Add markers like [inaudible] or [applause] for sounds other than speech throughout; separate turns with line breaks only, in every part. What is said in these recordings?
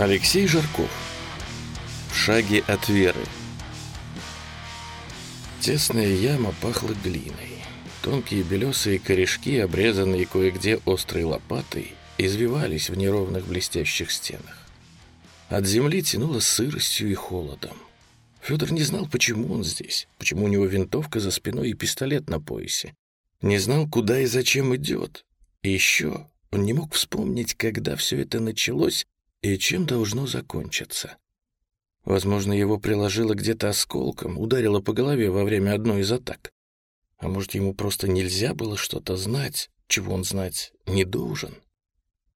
Алексей Жарков. В шаге от веры. Тесная яма пахла глиной. Тонкие белесые корешки, обрезанные кое-где острой лопатой, извивались в неровных блестящих стенах. От земли тянуло сыростью и холодом. Федор не знал, почему он здесь, почему у него винтовка за спиной и пистолет на поясе. Не знал, куда и зачем идет. И еще он не мог вспомнить, когда все это началось и чем должно закончиться. Возможно, его приложило где-то осколком, ударило по голове во время одной из атак. А может, ему просто нельзя было что-то знать, чего он знать не должен?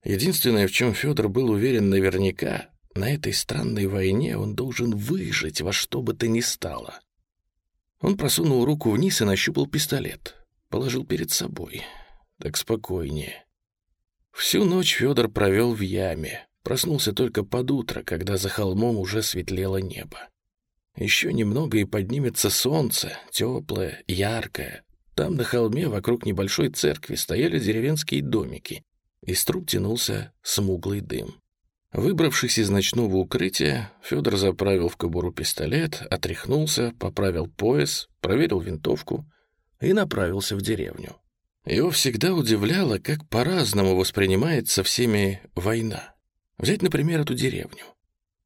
Единственное, в чем Федор был уверен наверняка, на этой странной войне он должен выжить во что бы то ни стало. Он просунул руку вниз и нащупал пистолет. Положил перед собой. Так спокойнее. Всю ночь Федор провел в яме, Проснулся только под утро, когда за холмом уже светлело небо. Еще немного и поднимется солнце, теплое, яркое. Там на холме вокруг небольшой церкви стояли деревенские домики. Из труб тянулся смуглый дым. Выбравшись из ночного укрытия, Федор заправил в кобуру пистолет, отряхнулся, поправил пояс, проверил винтовку и направился в деревню. Его всегда удивляло, как по-разному воспринимается всеми война. Взять, например, эту деревню.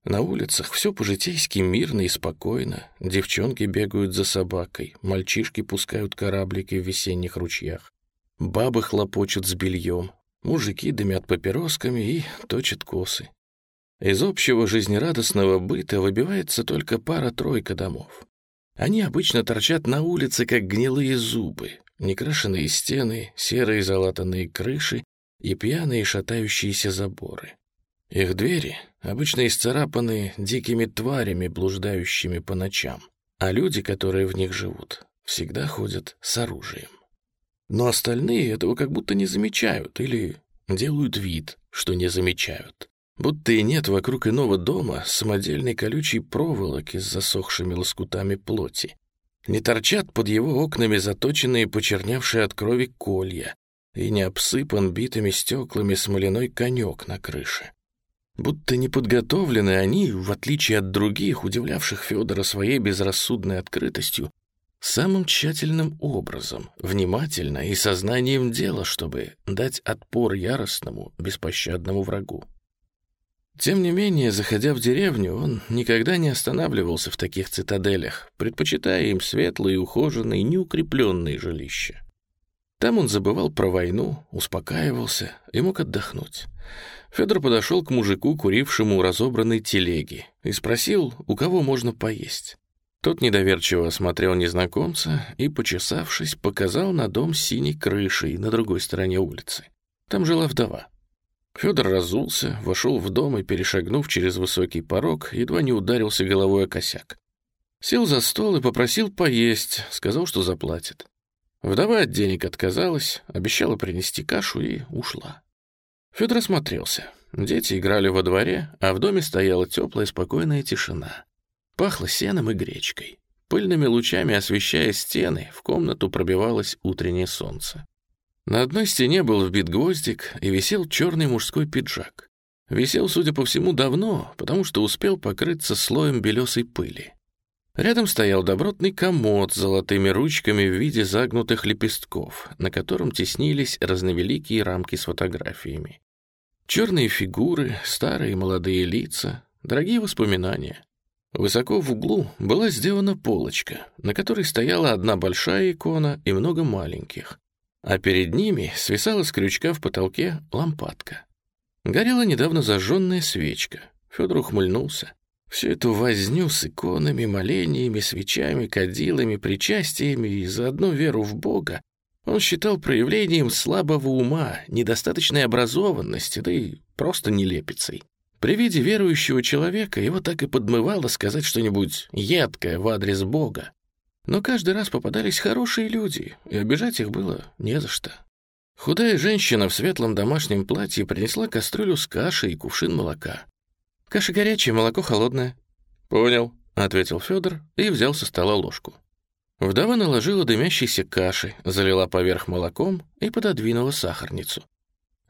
На улицах все по-житейски мирно и спокойно. Девчонки бегают за собакой, мальчишки пускают кораблики в весенних ручьях. Бабы хлопочут с бельем, мужики дымят папиросками и точат косы. Из общего жизнерадостного быта выбивается только пара-тройка домов. Они обычно торчат на улице, как гнилые зубы, некрашенные стены, серые залатанные крыши и пьяные шатающиеся заборы. Их двери обычно исцарапаны дикими тварями, блуждающими по ночам, а люди, которые в них живут, всегда ходят с оружием. Но остальные этого как будто не замечают или делают вид, что не замечают. Будто и нет вокруг иного дома самодельной колючей проволоки с засохшими лоскутами плоти. Не торчат под его окнами заточенные почерневшие от крови колья, и не обсыпан битыми стеклами смоляной конек на крыше. Будто неподготовлены они, в отличие от других, удивлявших Федора своей безрассудной открытостью, самым тщательным образом, внимательно и сознанием дела, чтобы дать отпор яростному, беспощадному врагу. Тем не менее, заходя в деревню, он никогда не останавливался в таких цитаделях, предпочитая им светлые, ухоженные, неукрепленные жилища. Там он забывал про войну, успокаивался и мог отдохнуть. Федор подошел к мужику, курившему разобранной телеги, и спросил, у кого можно поесть. Тот недоверчиво осмотрел незнакомца и, почесавшись, показал на дом с синей крышей на другой стороне улицы. Там жила вдова. Федор разулся, вошел в дом и, перешагнув через высокий порог, едва не ударился головой о косяк. Сел за стол и попросил поесть, сказал, что заплатит. Вдова от денег отказалась, обещала принести кашу и ушла. Федор осмотрелся. Дети играли во дворе, а в доме стояла теплая спокойная тишина. Пахло сеном и гречкой. Пыльными лучами освещая стены, в комнату пробивалось утреннее солнце. На одной стене был вбит гвоздик и висел черный мужской пиджак. Висел, судя по всему, давно, потому что успел покрыться слоем белесой пыли. Рядом стоял добротный комод с золотыми ручками в виде загнутых лепестков, на котором теснились разновеликие рамки с фотографиями. Черные фигуры, старые молодые лица, дорогие воспоминания. Высоко в углу была сделана полочка, на которой стояла одна большая икона и много маленьких, а перед ними свисала с крючка в потолке лампадка. Горела недавно зажженная свечка. Федор ухмыльнулся. Всю эту возню с иконами, молениями, свечами, кадилами, причастиями и заодно веру в Бога он считал проявлением слабого ума, недостаточной образованности, да и просто нелепицей. При виде верующего человека его так и подмывало сказать что-нибудь едкое в адрес Бога. Но каждый раз попадались хорошие люди, и обижать их было не за что. Худая женщина в светлом домашнем платье принесла кастрюлю с кашей и кувшин молока. «Каша горячая, молоко холодное». «Понял», — ответил Федор и взял со стола ложку. Вдова наложила дымящейся каши, залила поверх молоком и пододвинула сахарницу.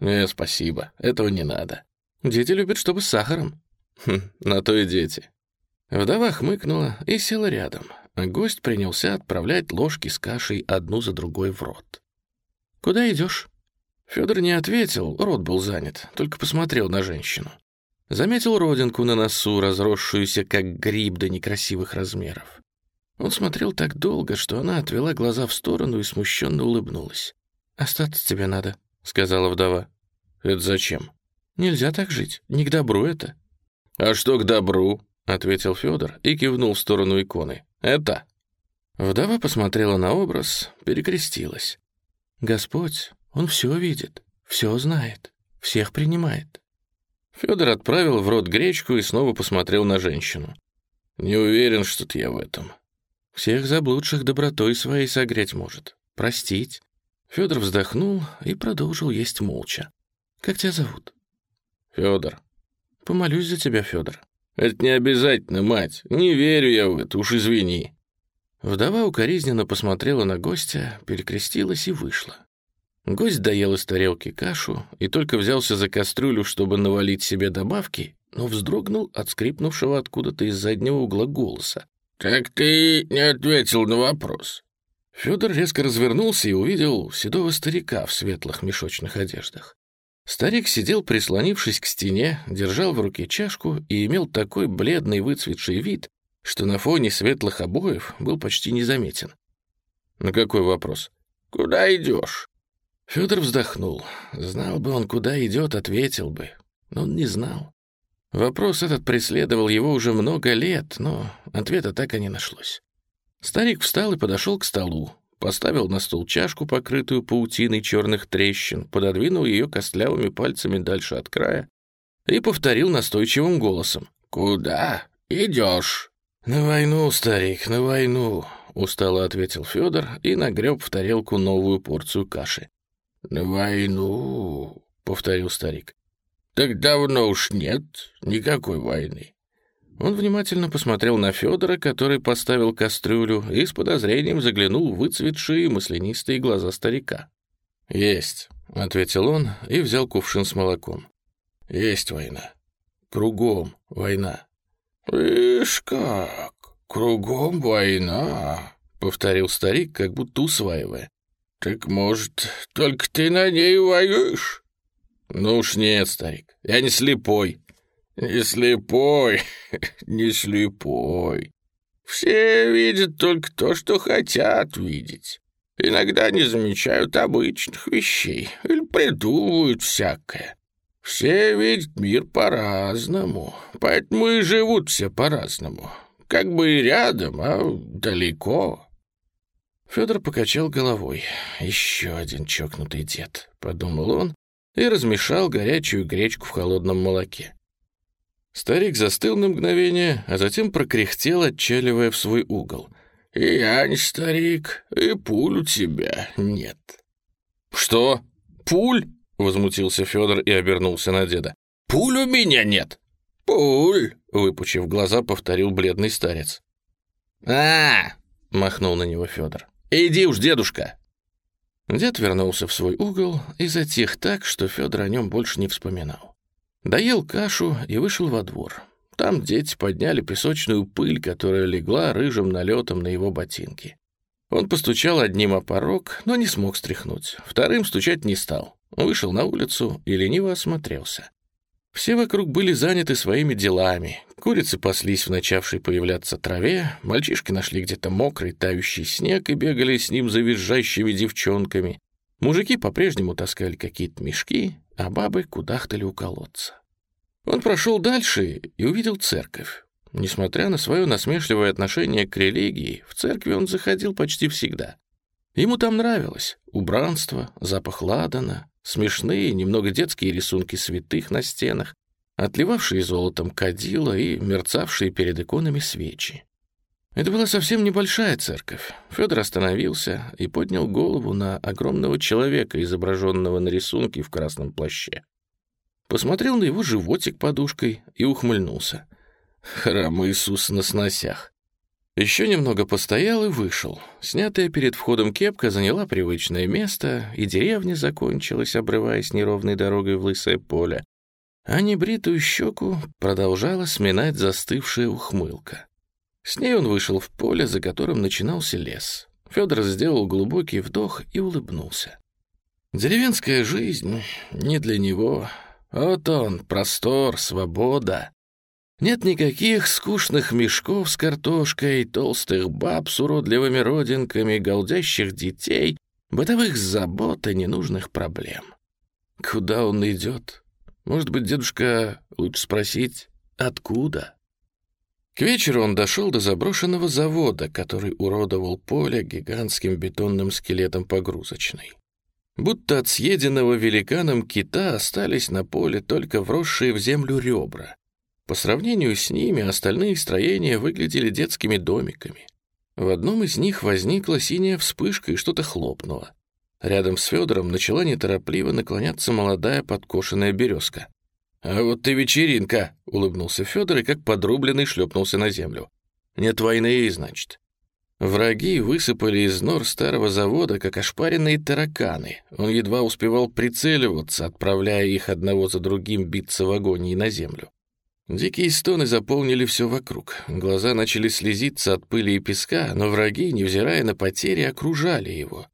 «Не, спасибо, этого не надо». «Дети любят, чтобы с сахаром». Хм, на то и дети. Вдова хмыкнула и села рядом, а гость принялся отправлять ложки с кашей одну за другой в рот. «Куда идешь?» Федор не ответил, рот был занят, только посмотрел на женщину. Заметил родинку на носу, разросшуюся, как гриб до некрасивых размеров. Он смотрел так долго, что она отвела глаза в сторону и смущенно улыбнулась. «Остаться тебе надо», — сказала вдова. «Это зачем?» «Нельзя так жить, не к добру это». «А что к добру?» — ответил Федор и кивнул в сторону иконы. «Это». Вдова посмотрела на образ, перекрестилась. «Господь, Он все видит, все знает, всех принимает». Федор отправил в рот гречку и снова посмотрел на женщину. «Не уверен, что-то я в этом. Всех заблудших добротой своей согреть может. Простить». Федор вздохнул и продолжил есть молча. «Как тебя зовут?» «Федор». «Помолюсь за тебя, Федор». «Это не обязательно, мать. Не верю я в это, уж извини». Вдова укоризненно посмотрела на гостя, перекрестилась и вышла. Гость доел из тарелки кашу и только взялся за кастрюлю, чтобы навалить себе добавки, но вздрогнул от скрипнувшего откуда-то из заднего угла голоса. «Так ты не ответил на вопрос». Федор резко развернулся и увидел седого старика в светлых мешочных одеждах. Старик сидел, прислонившись к стене, держал в руке чашку и имел такой бледный выцветший вид, что на фоне светлых обоев был почти незаметен. «На какой вопрос?» «Куда идешь?» Федор вздохнул. Знал бы он, куда идет, ответил бы. Но он не знал. Вопрос этот преследовал его уже много лет, но ответа так и не нашлось. Старик встал и подошел к столу, поставил на стол чашку, покрытую паутиной черных трещин, пододвинул ее костлявыми пальцами дальше от края и повторил настойчивым голосом. «Куда идешь?» «На войну, старик, на войну», — устало ответил Федор и нагреб в тарелку новую порцию каши. «На войну», — повторил старик. Так давно уж нет никакой войны. Он внимательно посмотрел на Федора, который поставил кастрюлю, и с подозрением заглянул в выцветшие маслянистые глаза старика. «Есть», — ответил он и взял кувшин с молоком. «Есть война. Кругом война». «Ишь как, кругом война», — повторил старик, как будто усваивая. «Так, может, только ты на ней воюешь?» «Ну уж нет, старик, я не слепой». «Не слепой, [laughs] не слепой. Все видят только то, что хотят видеть. Иногда не замечают обычных вещей или придумывают всякое. Все видят мир по-разному, поэтому и живут все по-разному. Как бы и рядом, а далеко». Федор покачал головой. «Еще один чокнутый дед», — подумал он, и размешал горячую гречку в холодном молоке. Старик застыл на мгновение, а затем прокряхтел, отчаливая в свой угол. «И я старик, и пуль у тебя нет». «Что? Пуль?» — возмутился Федор и обернулся на деда. «Пуль у меня нет!» «Пуль!» — выпучив глаза, повторил бледный старец. а махнул на него Федор. «Иди уж, дедушка!» Дед вернулся в свой угол и затих так, что Федор о нем больше не вспоминал. Доел кашу и вышел во двор. Там дети подняли песочную пыль, которая легла рыжим налетом на его ботинки. Он постучал одним о порог, но не смог стряхнуть. Вторым стучать не стал. Вышел на улицу и лениво осмотрелся. Все вокруг были заняты своими делами. Курицы паслись в начавшей появляться траве, мальчишки нашли где-то мокрый тающий снег и бегали с ним за визжащими девчонками. Мужики по-прежнему таскали какие-то мешки, а бабы кудахтали у колодца. Он прошел дальше и увидел церковь. Несмотря на свое насмешливое отношение к религии, в церкви он заходил почти всегда. Ему там нравилось убранство, запах ладана, Смешные, немного детские рисунки святых на стенах, отливавшие золотом кадила и мерцавшие перед иконами свечи. Это была совсем небольшая церковь. Федор остановился и поднял голову на огромного человека, изображенного на рисунке в красном плаще. Посмотрел на его животик подушкой и ухмыльнулся. Храм Иисус на сносях. Еще немного постоял и вышел. Снятая перед входом кепка заняла привычное место, и деревня закончилась, обрываясь неровной дорогой в лысое поле. а небритую щеку продолжала сминать застывшая ухмылка. С ней он вышел в поле, за которым начинался лес. Федор сделал глубокий вдох и улыбнулся. Деревенская жизнь не для него. Вот он, простор, свобода. Нет никаких скучных мешков с картошкой, толстых баб с уродливыми родинками, голдящих детей, бытовых забот и ненужных проблем. Куда он идет? Может быть, дедушка, лучше спросить, откуда? К вечеру он дошел до заброшенного завода, который уродовал поле гигантским бетонным скелетом погрузочной. Будто от съеденного великаном кита остались на поле только вросшие в землю ребра. По сравнению с ними остальные строения выглядели детскими домиками. В одном из них возникла синяя вспышка и что-то хлопнуло. Рядом с Федором начала неторопливо наклоняться молодая подкошенная березка. «А вот ты вечеринка!» — улыбнулся Федор и как подрубленный шлепнулся на землю. «Нет войны, значит». Враги высыпали из нор старого завода, как ошпаренные тараканы. Он едва успевал прицеливаться, отправляя их одного за другим биться в агонии на землю. Дикие стоны заполнили все вокруг. Глаза начали слезиться от пыли и песка, но враги, невзирая на потери, окружали его.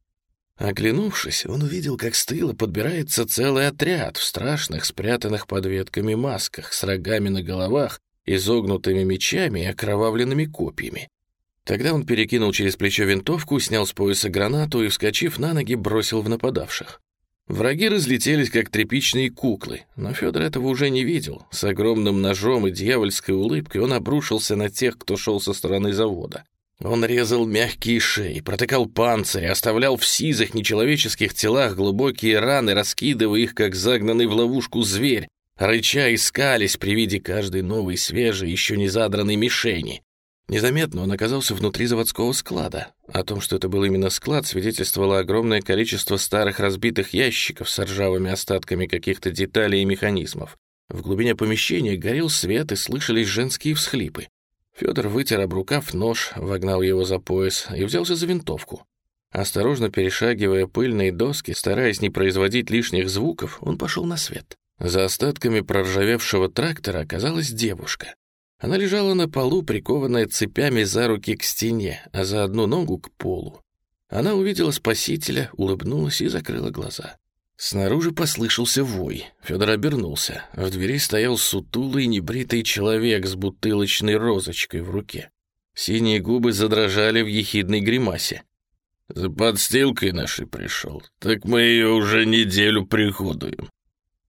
Оглянувшись, он увидел, как с тыла подбирается целый отряд в страшных, спрятанных под ветками масках, с рогами на головах, изогнутыми мечами и окровавленными копьями. Тогда он перекинул через плечо винтовку, снял с пояса гранату и, вскочив на ноги, бросил в нападавших. Враги разлетелись, как тряпичные куклы, но Федор этого уже не видел. С огромным ножом и дьявольской улыбкой он обрушился на тех, кто шел со стороны завода. Он резал мягкие шеи, протыкал панцири, оставлял в сизых нечеловеческих телах глубокие раны, раскидывая их, как загнанный в ловушку зверь, рыча искались при виде каждой новой свежей, еще не задранной мишени. Незаметно он оказался внутри заводского склада. О том, что это был именно склад, свидетельствовало огромное количество старых разбитых ящиков с ржавыми остатками каких-то деталей и механизмов. В глубине помещения горел свет и слышались женские всхлипы. Федор вытер об рукав нож, вогнал его за пояс и взялся за винтовку. Осторожно перешагивая пыльные доски, стараясь не производить лишних звуков, он пошел на свет. За остатками проржавевшего трактора оказалась девушка. Она лежала на полу, прикованная цепями за руки к стене, а за одну ногу к полу. Она увидела спасителя, улыбнулась и закрыла глаза. Снаружи послышался вой. Федор обернулся. В двери стоял сутулый небритый человек с бутылочной розочкой в руке. Синие губы задрожали в ехидной гримасе. «За подстилкой нашей пришел. Так мы ее уже неделю приходуем.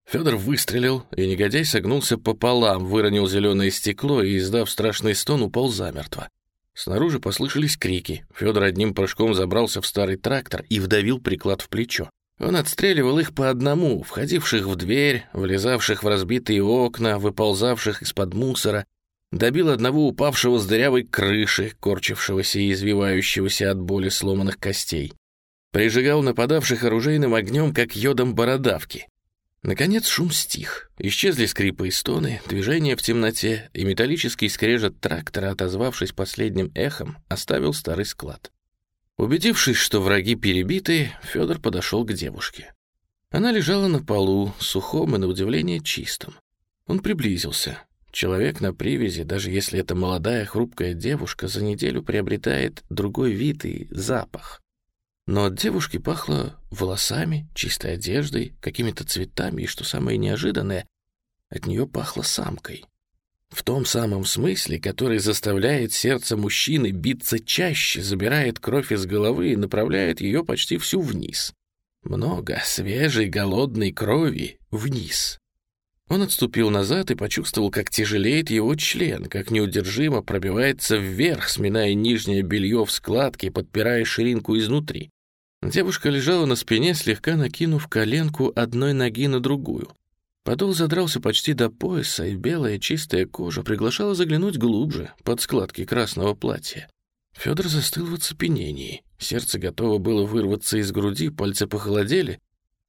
Федор выстрелил, и негодяй согнулся пополам, выронил зеленое стекло и, издав страшный стон, упал замертво. Снаружи послышались крики. Федор одним прыжком забрался в старый трактор и вдавил приклад в плечо. Он отстреливал их по одному, входивших в дверь, влезавших в разбитые окна, выползавших из-под мусора, добил одного упавшего с дырявой крыши, корчившегося и извивающегося от боли сломанных костей. Прижигал нападавших оружейным огнем, как йодом бородавки. Наконец шум стих. Исчезли скрипы и стоны, движение в темноте, и металлический скрежет трактора, отозвавшись последним эхом, оставил старый склад. Убедившись, что враги перебиты, Федор подошел к девушке. Она лежала на полу, сухом и, на удивление, чистом. Он приблизился. Человек на привязи, даже если это молодая хрупкая девушка, за неделю приобретает другой вид и запах. Но от девушки пахло волосами, чистой одеждой, какими-то цветами, и, что самое неожиданное, от нее пахло самкой. В том самом смысле, который заставляет сердце мужчины биться чаще, забирает кровь из головы и направляет ее почти всю вниз. Много свежей, голодной крови вниз. Он отступил назад и почувствовал, как тяжелеет его член, как неудержимо пробивается вверх, сминая нижнее белье в складке, подпирая ширинку изнутри. Девушка лежала на спине, слегка накинув коленку одной ноги на другую. Подол задрался почти до пояса, и белая чистая кожа приглашала заглянуть глубже, под складки красного платья. Федор застыл в оцепенении. Сердце готово было вырваться из груди, пальцы похолодели.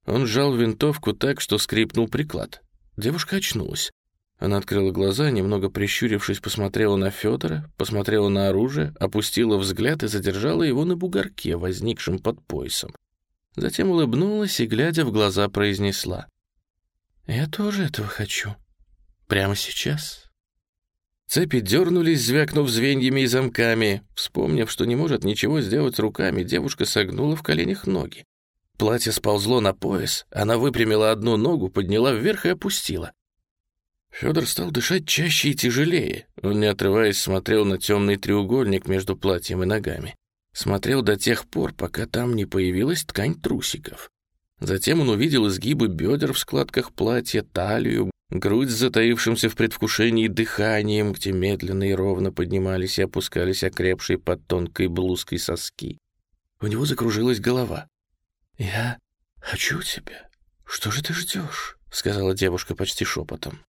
Он сжал винтовку так, что скрипнул приклад. Девушка очнулась. Она открыла глаза, немного прищурившись, посмотрела на Федора, посмотрела на оружие, опустила взгляд и задержала его на бугорке, возникшем под поясом. Затем улыбнулась и, глядя в глаза, произнесла. «Я тоже этого хочу. Прямо сейчас?» Цепи дернулись, звякнув звеньями и замками. Вспомнив, что не может ничего сделать руками, девушка согнула в коленях ноги. Платье сползло на пояс, она выпрямила одну ногу, подняла вверх и опустила. Федор стал дышать чаще и тяжелее. Он, не отрываясь, смотрел на темный треугольник между платьем и ногами. Смотрел до тех пор, пока там не появилась ткань трусиков. Затем он увидел изгибы бедер в складках платья, талию, грудь с затаившимся в предвкушении дыханием, где медленно и ровно поднимались и опускались окрепшие под тонкой блузкой соски. У него закружилась голова. «Я хочу тебя. Что же ты ждешь?» — сказала девушка почти шепотом.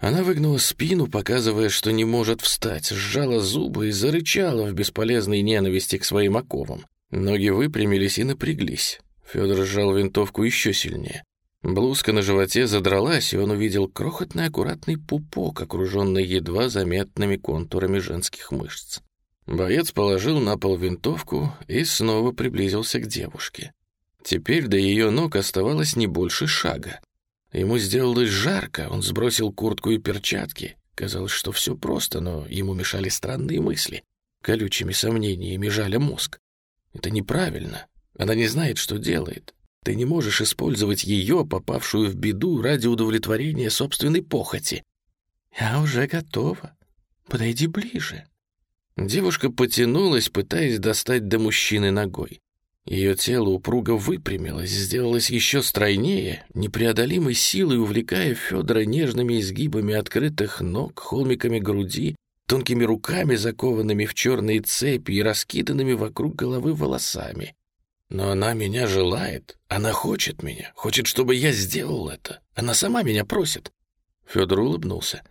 Она выгнула спину, показывая, что не может встать, сжала зубы и зарычала в бесполезной ненависти к своим оковам. Ноги выпрямились и напряглись. Федор сжал винтовку еще сильнее. Блузка на животе задралась, и он увидел крохотный аккуратный пупок, окруженный едва заметными контурами женских мышц. Боец положил на пол винтовку и снова приблизился к девушке. Теперь до ее ног оставалось не больше шага. Ему сделалось жарко, он сбросил куртку и перчатки. Казалось, что все просто, но ему мешали странные мысли. Колючими сомнениями жаля мозг. Это неправильно. Она не знает, что делает. Ты не можешь использовать ее, попавшую в беду, ради удовлетворения собственной похоти. Я уже готова. Подойди ближе. Девушка потянулась, пытаясь достать до мужчины ногой. Ее тело упруго выпрямилось, сделалось еще стройнее, непреодолимой силой увлекая Федора нежными изгибами открытых ног, холмиками груди, тонкими руками, закованными в черные цепи и раскиданными вокруг головы волосами. Но она меня желает, она хочет меня, хочет, чтобы я сделал это. Она сама меня просит. Федор улыбнулся.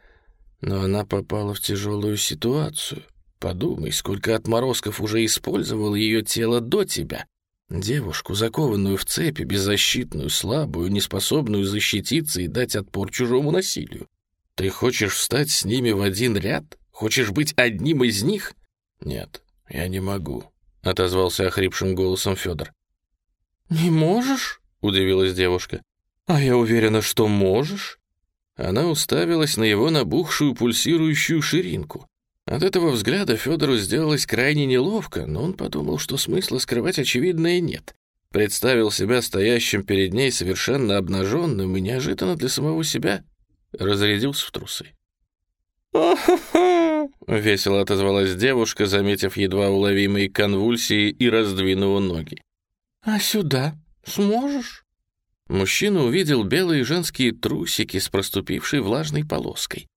Но она попала в тяжелую ситуацию. Подумай, сколько отморозков уже использовал ее тело до тебя. Девушку, закованную в цепи, беззащитную, слабую, неспособную защититься и дать отпор чужому насилию. Ты хочешь встать с ними в один ряд? Хочешь быть одним из них? Нет, я не могу. — отозвался охрипшим голосом Федор. «Не можешь?» — удивилась девушка. «А я уверена, что можешь». Она уставилась на его набухшую пульсирующую ширинку. От этого взгляда Федору сделалось крайне неловко, но он подумал, что смысла скрывать очевидное нет. Представил себя стоящим перед ней совершенно обнаженным и неожиданно для самого себя разрядился в трусы. Весело отозвалась девушка, заметив едва уловимые конвульсии и раздвинула ноги. «А сюда сможешь?» Мужчина увидел белые женские трусики с проступившей влажной полоской.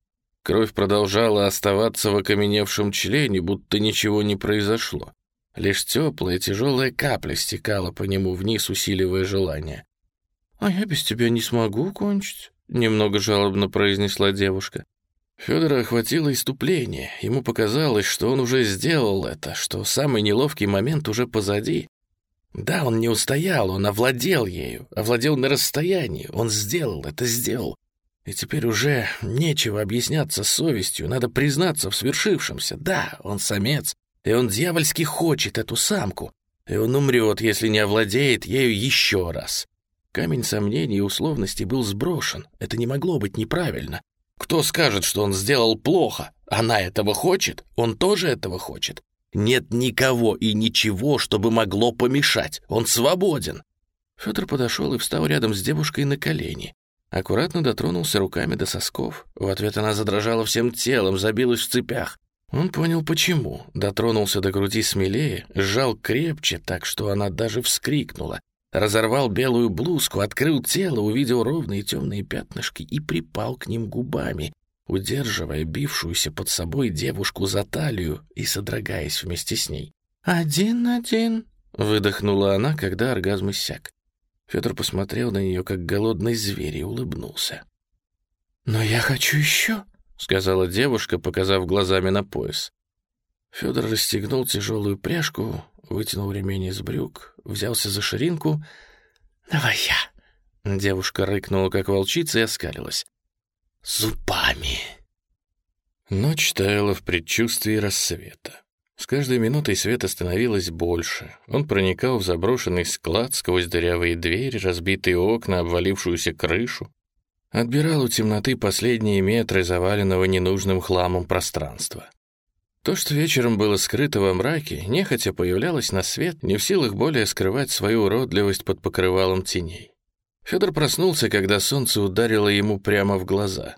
Кровь продолжала оставаться в окаменевшем члене, будто ничего не произошло. Лишь теплая тяжелая капля стекала по нему вниз, усиливая желание. «А я без тебя не смогу кончить», — немного жалобно произнесла девушка. Федора охватило иступление. Ему показалось, что он уже сделал это, что самый неловкий момент уже позади. Да, он не устоял, он овладел ею, овладел на расстоянии. Он сделал это, сделал. И теперь уже нечего объясняться с совестью, надо признаться в свершившемся. Да, он самец, и он дьявольски хочет эту самку, и он умрет, если не овладеет ею еще раз. Камень сомнений и условностей был сброшен. Это не могло быть неправильно. Кто скажет, что он сделал плохо? Она этого хочет, он тоже этого хочет. Нет никого и ничего, чтобы могло помешать. Он свободен. Федор подошел и встал рядом с девушкой на колени. Аккуратно дотронулся руками до сосков. В ответ она задрожала всем телом, забилась в цепях. Он понял, почему. Дотронулся до груди смелее, сжал крепче, так что она даже вскрикнула. Разорвал белую блузку, открыл тело, увидел ровные темные пятнышки и припал к ним губами, удерживая бившуюся под собой девушку за талию и содрогаясь вместе с ней. «Один-один», — выдохнула она, когда оргазм иссяк. Федор посмотрел на нее, как голодный зверь, и улыбнулся. «Но я хочу еще», — сказала девушка, показав глазами на пояс. Федор расстегнул тяжелую пряжку, вытянул ремень из брюк, взялся за ширинку. «Давай я!» Девушка рыкнула, как волчица, и оскалилась. «Зубами!» Ночь таяла в предчувствии рассвета. С каждой минутой света становилось больше. Он проникал в заброшенный склад сквозь дырявые двери, разбитые окна, обвалившуюся крышу. отбирал у темноты последние метры заваленного ненужным хламом пространства. То, что вечером было скрыто во мраке, нехотя появлялось на свет, не в силах более скрывать свою уродливость под покрывалом теней. Федор проснулся, когда солнце ударило ему прямо в глаза.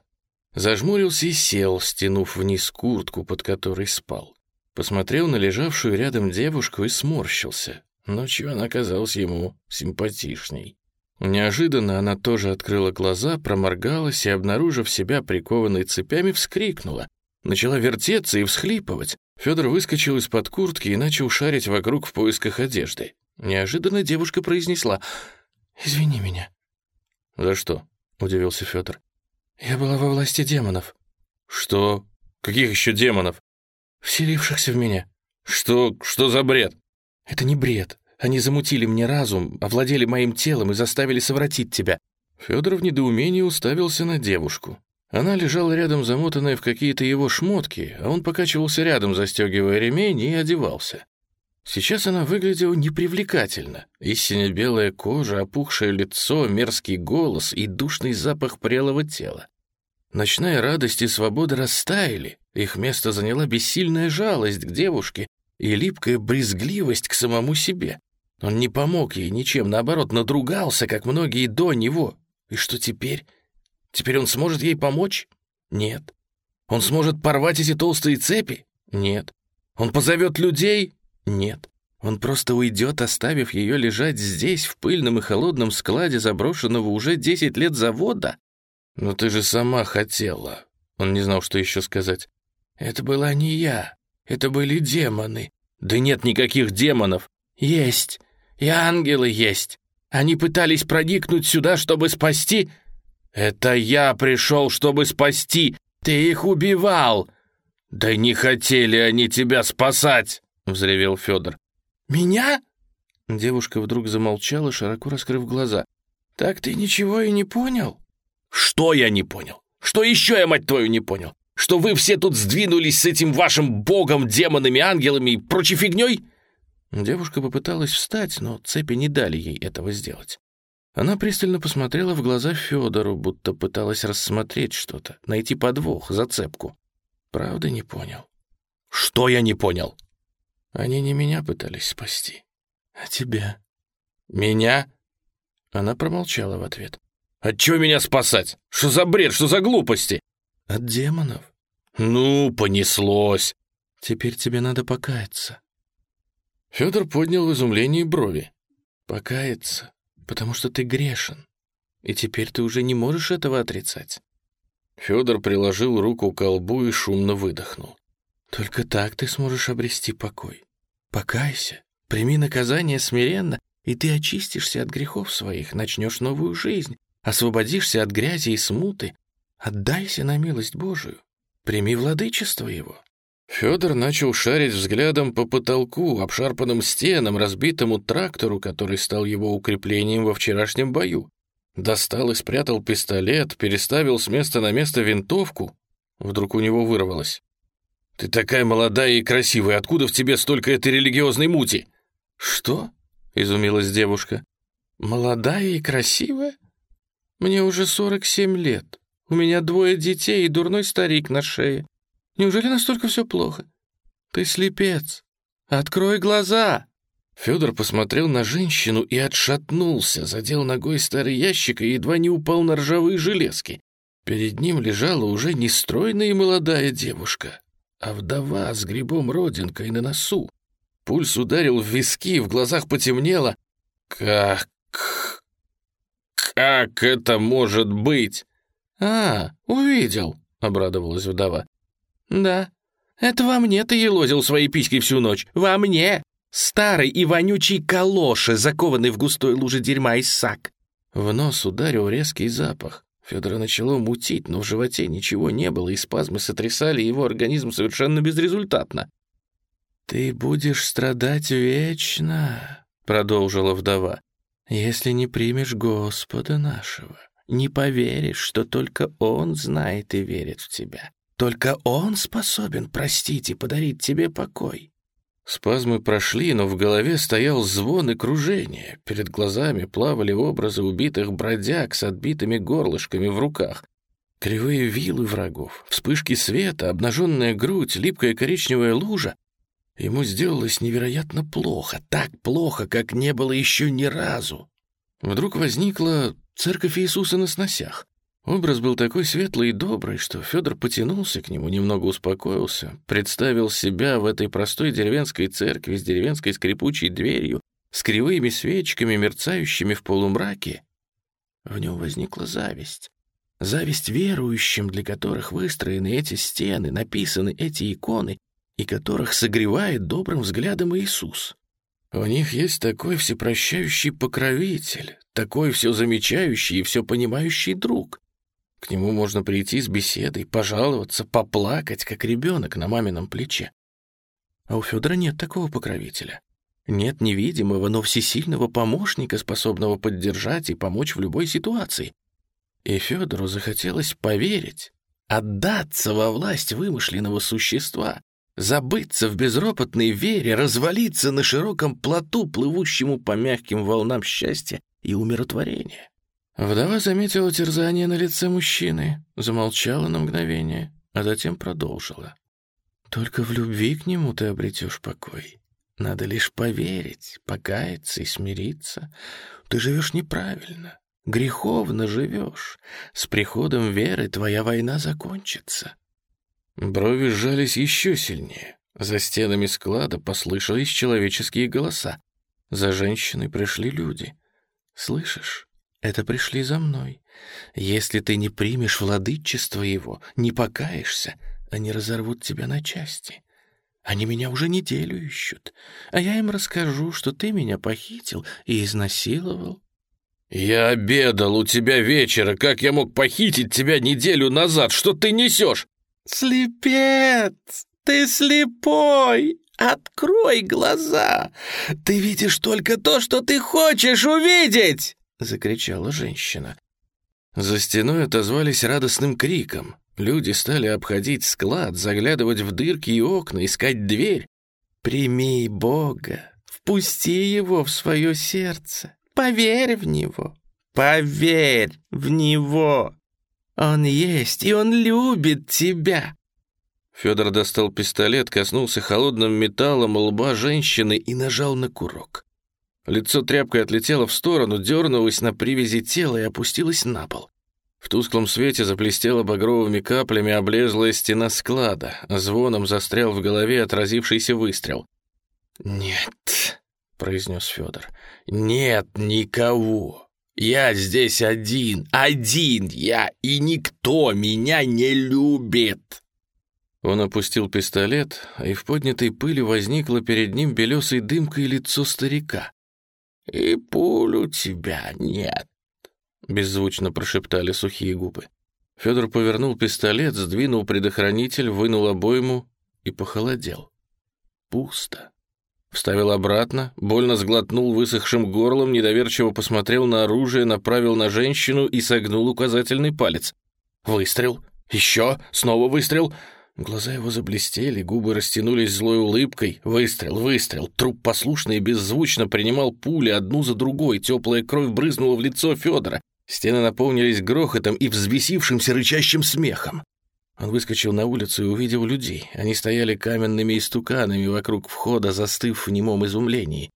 Зажмурился и сел, стянув вниз куртку, под которой спал. Посмотрел на лежавшую рядом девушку и сморщился. Ночью она казалась ему симпатичней. Неожиданно она тоже открыла глаза, проморгалась и, обнаружив себя прикованной цепями, вскрикнула. Начала вертеться и всхлипывать. Федор выскочил из-под куртки и начал шарить вокруг в поисках одежды. Неожиданно девушка произнесла «Извини меня». «За что?» — удивился Федор. «Я была во власти демонов». «Что? Каких еще демонов?» «Вселившихся в меня». «Что? Что за бред?» «Это не бред. Они замутили мне разум, овладели моим телом и заставили совратить тебя». Федор в недоумении уставился на девушку. Она лежала рядом, замотанная в какие-то его шмотки, а он покачивался рядом, застегивая ремень и одевался. Сейчас она выглядела непривлекательно. Истинно белая кожа, опухшее лицо, мерзкий голос и душный запах прелого тела. Ночная радость и свобода растаяли, их место заняла бессильная жалость к девушке и липкая брезгливость к самому себе. Он не помог ей ничем, наоборот, надругался, как многие до него. И что теперь? Теперь он сможет ей помочь? Нет. Он сможет порвать эти толстые цепи? Нет. Он позовет людей? Нет. Он просто уйдет, оставив ее лежать здесь, в пыльном и холодном складе заброшенного уже десять лет завода? Но ты же сама хотела. Он не знал, что еще сказать. Это была не я. Это были демоны. Да нет никаких демонов. Есть. И ангелы есть. Они пытались проникнуть сюда, чтобы спасти... Это я пришел, чтобы спасти. Ты их убивал. Да не хотели они тебя спасать, взревел Федор. Меня? Девушка вдруг замолчала, широко раскрыв глаза. Так ты ничего и не понял? Что я не понял? Что еще я, мать твою, не понял? Что вы все тут сдвинулись с этим вашим богом, демонами, ангелами и прочей фигней?» Девушка попыталась встать, но цепи не дали ей этого сделать. Она пристально посмотрела в глаза Федору, будто пыталась рассмотреть что-то, найти подвох, зацепку. Правда не понял. «Что я не понял?» «Они не меня пытались спасти, а тебя». «Меня?» Она промолчала в ответ. «От чего меня спасать? Что за бред, что за глупости?» От демонов. Ну, понеслось. Теперь тебе надо покаяться. Федор поднял в изумлении брови. Покаяться, потому что ты грешен. И теперь ты уже не можешь этого отрицать. Федор приложил руку к колбу и шумно выдохнул. Только так ты сможешь обрести покой. Покайся, прими наказание смиренно, и ты очистишься от грехов своих, начнешь новую жизнь, освободишься от грязи и смуты, Отдайся на милость Божию, прими владычество его». Федор начал шарить взглядом по потолку, обшарпанным стенам, разбитому трактору, который стал его укреплением во вчерашнем бою. Достал и спрятал пистолет, переставил с места на место винтовку. Вдруг у него вырвалось. «Ты такая молодая и красивая, откуда в тебе столько этой религиозной мути?» «Что?» — изумилась девушка. «Молодая и красивая? Мне уже сорок семь лет. У меня двое детей и дурной старик на шее. Неужели настолько все плохо? Ты слепец. Открой глаза!» Федор посмотрел на женщину и отшатнулся, задел ногой старый ящик и едва не упал на ржавые железки. Перед ним лежала уже не стройная и молодая девушка, а вдова с грибом родинкой на носу. Пульс ударил в виски, в глазах потемнело. «Как... как это может быть?» «А, увидел», — обрадовалась вдова. «Да, это во мне ты елозил своей писькой всю ночь. Во мне! Старый и вонючий калоши, закованный в густой луже дерьма и сак». В нос ударил резкий запах. Федора начало мутить, но в животе ничего не было, и спазмы сотрясали его организм совершенно безрезультатно. «Ты будешь страдать вечно», — продолжила вдова, «если не примешь Господа нашего не поверишь, что только Он знает и верит в тебя. Только Он способен простить и подарить тебе покой. Спазмы прошли, но в голове стоял звон и кружение. Перед глазами плавали образы убитых бродяг с отбитыми горлышками в руках. Кривые вилы врагов, вспышки света, обнаженная грудь, липкая коричневая лужа. Ему сделалось невероятно плохо, так плохо, как не было еще ни разу. Вдруг возникла церковь Иисуса на сносях. Образ был такой светлый и добрый, что Федор потянулся к нему, немного успокоился, представил себя в этой простой деревенской церкви с деревенской скрипучей дверью, с кривыми свечками, мерцающими в полумраке. В нем возникла зависть. Зависть верующим, для которых выстроены эти стены, написаны эти иконы, и которых согревает добрым взглядом Иисус. У них есть такой всепрощающий покровитель, такой все замечающий и все понимающий друг. К нему можно прийти с беседой, пожаловаться, поплакать, как ребенок на мамином плече. А у Федора нет такого покровителя. Нет невидимого, но всесильного помощника, способного поддержать и помочь в любой ситуации. И Федору захотелось поверить, отдаться во власть вымышленного существа, забыться в безропотной вере, развалиться на широком плоту, плывущему по мягким волнам счастья и умиротворения. Вдова заметила терзание на лице мужчины, замолчала на мгновение, а затем продолжила. «Только в любви к нему ты обретешь покой. Надо лишь поверить, покаяться и смириться. Ты живешь неправильно, греховно живешь. С приходом веры твоя война закончится». Брови сжались еще сильнее. За стенами склада послышались человеческие голоса. За женщиной пришли люди. «Слышишь?» Это пришли за мной. Если ты не примешь владычество его, не покаешься, они разорвут тебя на части. Они меня уже неделю ищут, а я им расскажу, что ты меня похитил и изнасиловал.
«Я обедал у тебя вечера. Как я мог похитить тебя неделю назад? Что ты несешь?»
«Слепец! Ты слепой! Открой глаза! Ты видишь только то, что ты хочешь увидеть!» — закричала женщина. За стеной отозвались радостным криком. Люди стали обходить склад, заглядывать в дырки и окна, искать дверь. «Прими Бога, впусти Его в свое сердце, поверь в Него, поверь в Него. Он есть, и Он любит тебя». Федор достал пистолет, коснулся холодным металлом лба женщины и нажал на курок. Лицо тряпкой отлетело в сторону, дернулось на привязи тела и опустилось на пол. В тусклом свете заплестела багровыми каплями облезлая стена склада, звоном застрял в голове отразившийся выстрел. «Нет», — произнес Федор, — «нет никого. Я здесь один, один я, и никто меня не любит». Он опустил пистолет, и в поднятой пыли возникло перед ним белесой дымкой лицо старика. «И пулю тебя нет», — беззвучно прошептали сухие губы. Федор повернул пистолет, сдвинул предохранитель, вынул обойму и похолодел. Пусто. Вставил обратно, больно сглотнул высохшим горлом, недоверчиво посмотрел на оружие, направил на женщину и согнул указательный палец. Выстрел. Еще. Снова выстрел. Глаза его заблестели, губы растянулись злой улыбкой. Выстрел, выстрел. Труп послушно и беззвучно принимал пули одну за другой. Теплая кровь брызнула в лицо Федора. Стены наполнились грохотом и взбесившимся рычащим смехом. Он выскочил на улицу и увидел людей. Они стояли каменными истуканами вокруг входа, застыв в немом изумлении.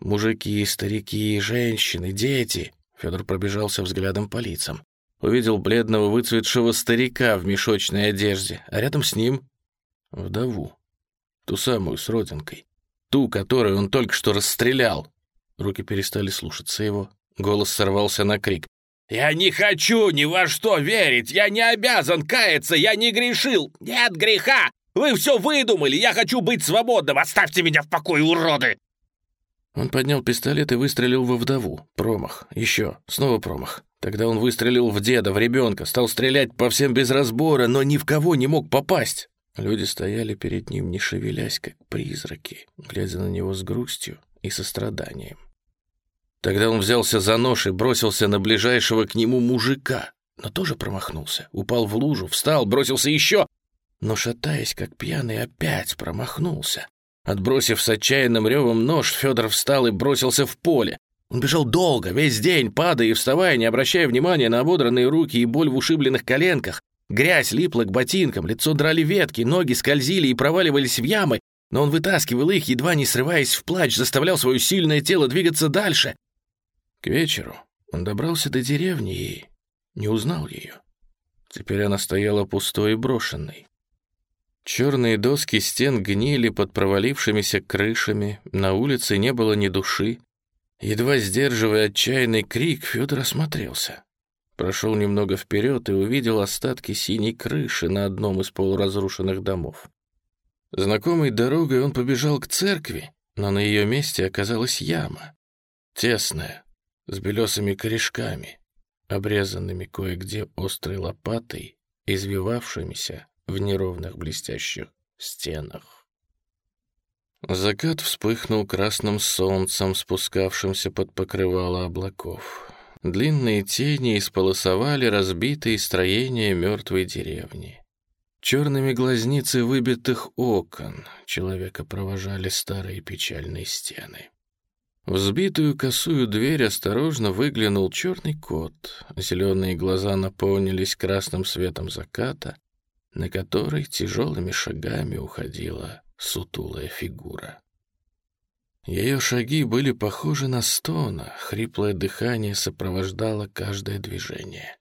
Мужики, старики, женщины, дети. Федор пробежался взглядом по лицам увидел бледного выцветшего старика в мешочной одежде, а рядом с ним — вдову, ту самую с родинкой, ту, которую он только что расстрелял. Руки перестали слушаться его, голос сорвался на крик. «Я не хочу ни во что верить! Я не обязан каяться! Я не грешил! Нет греха! Вы все выдумали! Я хочу быть свободным! Оставьте меня в покое, уроды!» Он поднял пистолет и выстрелил во вдову. Промах. Еще. Снова промах. Тогда он выстрелил в деда, в ребенка, стал стрелять по всем без разбора, но ни в кого не мог попасть. Люди стояли перед ним, не шевелясь, как призраки, глядя на него с грустью и состраданием. Тогда он взялся за нож и бросился на ближайшего к нему мужика, но тоже промахнулся. Упал в лужу, встал, бросился еще, но, шатаясь, как пьяный, опять промахнулся.
Отбросив с отчаянным ревом нож, Федор встал и бросился в поле. Он бежал долго, весь день, падая и вставая, не обращая внимания на ободранные руки и боль в ушибленных коленках. Грязь липла к ботинкам, лицо драли ветки, ноги скользили и проваливались в ямы, но он вытаскивал их, едва не срываясь в плач, заставлял свое сильное тело двигаться дальше. К вечеру он добрался до деревни и не узнал ее. Теперь она стояла пустой и брошенной. Черные доски стен гнили под провалившимися крышами, на улице не было ни души. Едва сдерживая отчаянный крик, Федор осмотрелся. Прошел немного вперед и увидел остатки синей крыши на одном из полуразрушенных домов. Знакомой дорогой он побежал к церкви, но на ее месте оказалась яма. Тесная, с белесыми корешками, обрезанными кое-где острой лопатой, извивавшимися в неровных блестящих стенах. Закат вспыхнул красным солнцем, спускавшимся под покрывало облаков. Длинные тени исполосовали разбитые строения мертвой деревни. Черными глазницы выбитых окон человека провожали старые печальные стены. В сбитую косую дверь осторожно выглянул черный кот. Зеленые глаза наполнились красным светом заката, на который тяжелыми шагами уходила сутулая фигура. Ее шаги были похожи на стона, хриплое дыхание сопровождало каждое движение.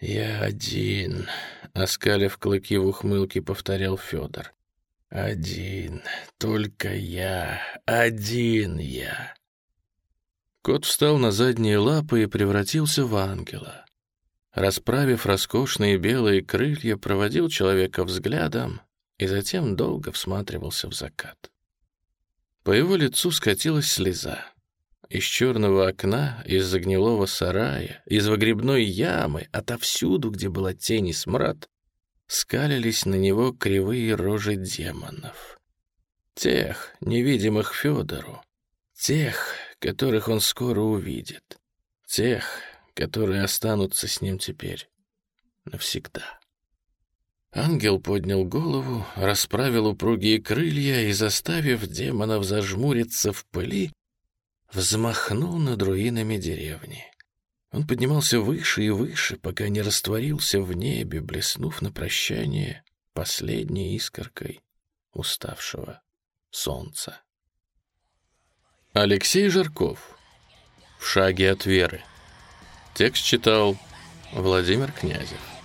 «Я один», — оскалив клыки в ухмылке, повторял Федор. «Один, только я, один я». Кот встал на задние лапы и превратился в ангела. Расправив роскошные белые крылья, проводил человека взглядом и затем долго всматривался в закат. По его лицу скатилась слеза. Из черного окна, из загнилого сарая, из выгребной ямы, отовсюду, где была тень и смрад, скалились на него кривые рожи демонов. Тех, невидимых Федору, тех, которых он скоро увидит, тех, которые останутся с ним теперь навсегда. Ангел поднял голову, расправил упругие крылья и, заставив демонов зажмуриться в пыли, взмахнул над руинами деревни. Он поднимался выше и выше, пока не растворился в небе, блеснув на прощание последней искоркой уставшего солнца. Алексей Жарков. В шаге от веры. Текст читал Владимир Князев.